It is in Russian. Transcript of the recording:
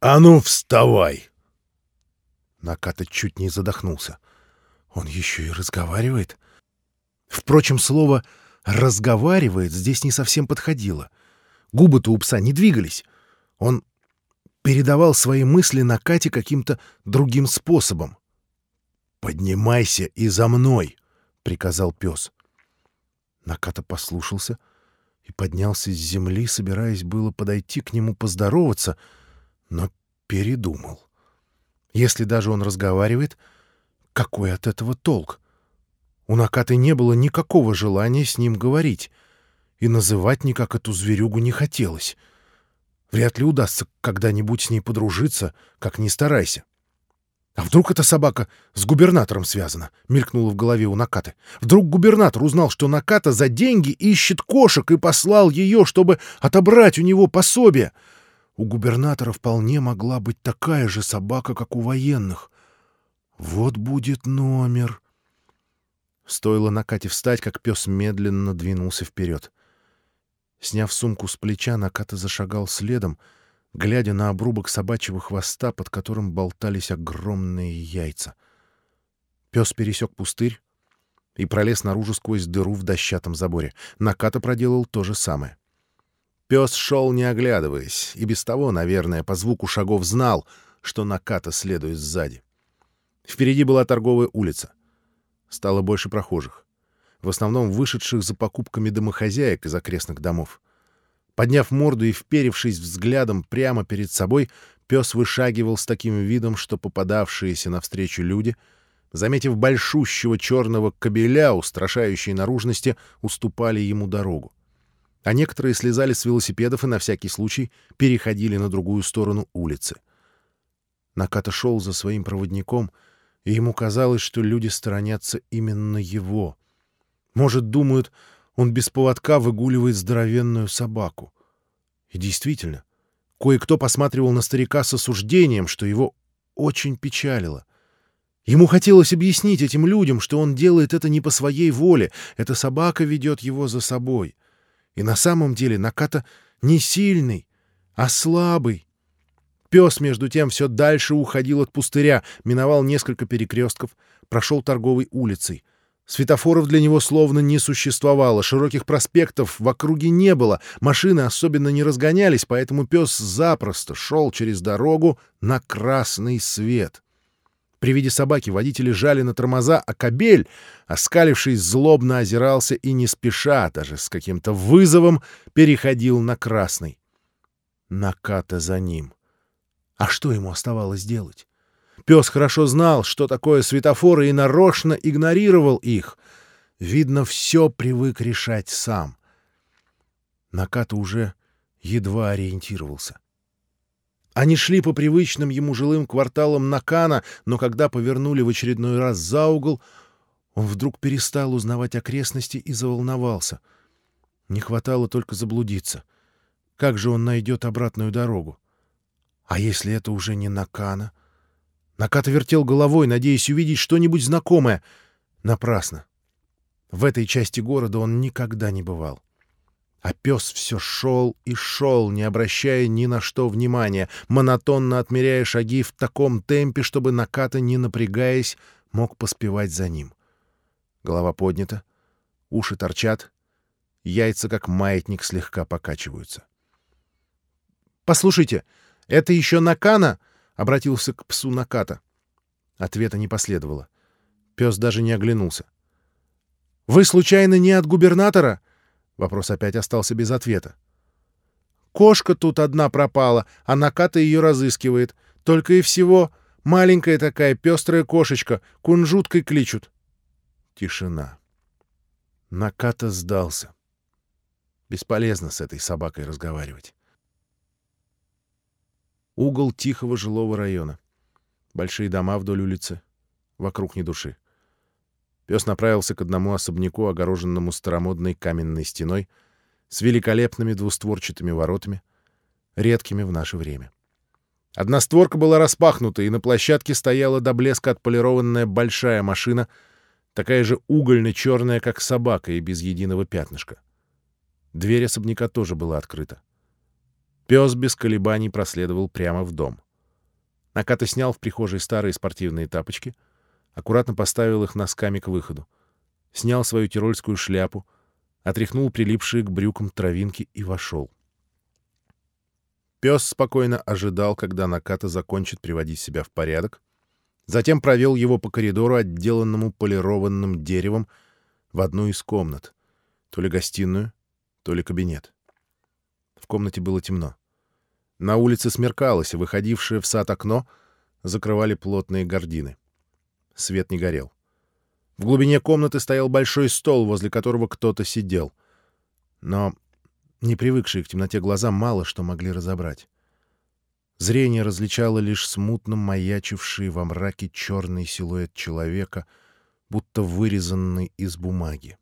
«А ну, вставай!» Наката чуть не задохнулся. Он еще и разговаривает? Впрочем, слово «разговаривает» здесь не совсем подходило. Губы-то у пса не двигались. Он передавал свои мысли Накате каким-то другим способом. «Поднимайся и за мной!» — приказал пес. Наката послушался и поднялся с земли, собираясь было подойти к нему поздороваться, но передумал. Если даже он разговаривает, какой от этого толк? У Накаты не было никакого желания с ним говорить, и называть никак эту зверюгу не хотелось. Вряд ли удастся когда-нибудь с ней подружиться, как ни старайся. «А вдруг эта собака с губернатором связана?» — мелькнула в голове у Накаты. «Вдруг губернатор узнал, что Наката за деньги ищет кошек и послал ее, чтобы отобрать у него пособие. У губернатора вполне могла быть такая же собака, как у военных. Вот будет номер». Стоило Накате встать, как пес медленно двинулся вперед. Сняв сумку с плеча, Наката зашагал следом, глядя на обрубок собачьего хвоста, под которым болтались огромные яйца. Пес пересек пустырь и пролез наружу сквозь дыру в дощатом заборе. Наката проделал то же самое. Пес шел, не оглядываясь, и без того, наверное, по звуку шагов знал, что Наката следует сзади. Впереди была торговая улица. Стало больше прохожих в основном вышедших за покупками домохозяек из окрестных домов. Подняв морду и вперевшись взглядом прямо перед собой, пес вышагивал с таким видом, что попадавшиеся навстречу люди, заметив большущего черного кобеля, устрашающей наружности, уступали ему дорогу. А некоторые слезали с велосипедов и на всякий случай переходили на другую сторону улицы. Наката шел за своим проводником, и ему казалось, что люди сторонятся именно его — может, думают, он без поводка выгуливает здоровенную собаку. И действительно, кое-кто посматривал на старика с осуждением, что его очень печалило. Ему хотелось объяснить этим людям, что он делает это не по своей воле, эта собака ведет его за собой. И на самом деле Наката не сильный, а слабый. Пес, между тем, все дальше уходил от пустыря, миновал несколько перекрестков, прошел торговой улицей. Светофоров для него словно не существовало, широких проспектов в округе не было, машины особенно не разгонялись, поэтому пес запросто шел через дорогу на красный свет. При виде собаки водители жали на тормоза, а кобель, оскалившись, злобно озирался и не спеша, даже с каким-то вызовом, переходил на красный. Наката за ним. А что ему оставалось делать? Пес хорошо знал, что такое светофоры, и нарочно игнорировал их. Видно, все привык решать сам. Наката уже едва ориентировался. Они шли по привычным ему жилым кварталам Накана, но когда повернули в очередной раз за угол, он вдруг перестал узнавать окрестности и заволновался. Не хватало только заблудиться. Как же он найдет обратную дорогу? А если это уже не Накана? Наката вертел головой, надеясь увидеть что-нибудь знакомое. Напрасно. В этой части города он никогда не бывал. А пес все шел и шел, не обращая ни на что внимания, монотонно отмеряя шаги в таком темпе, чтобы Наката, не напрягаясь, мог поспевать за ним. Голова поднята, уши торчат, яйца, как маятник, слегка покачиваются. «Послушайте, это еще Накана?» обратился к псу Наката. Ответа не последовало. Пес даже не оглянулся. «Вы, случайно, не от губернатора?» Вопрос опять остался без ответа. «Кошка тут одна пропала, а Наката ее разыскивает. Только и всего маленькая такая пестрая кошечка, кунжуткой кличут». Тишина. Наката сдался. Бесполезно с этой собакой разговаривать. Угол тихого жилого района. Большие дома вдоль улицы. Вокруг ни души. Пес направился к одному особняку, огороженному старомодной каменной стеной, с великолепными двустворчатыми воротами, редкими в наше время. Одна створка была распахнута, и на площадке стояла до блеска отполированная большая машина, такая же угольно-черная, как собака, и без единого пятнышка. Дверь особняка тоже была открыта. Пес без колебаний проследовал прямо в дом. Наката снял в прихожей старые спортивные тапочки, аккуратно поставил их носками к выходу, снял свою тирольскую шляпу, отряхнул прилипшие к брюкам травинки и вошел. Пес спокойно ожидал, когда Наката закончит приводить себя в порядок, затем провел его по коридору, отделанному полированным деревом, в одну из комнат, то ли гостиную, то ли кабинет. В комнате было темно. На улице смеркалось, и выходившее в сад окно закрывали плотные гардины. Свет не горел. В глубине комнаты стоял большой стол, возле которого кто-то сидел. Но не привыкшие к темноте глаза мало что могли разобрать. Зрение различало лишь смутно маячивший во мраке черный силуэт человека, будто вырезанный из бумаги.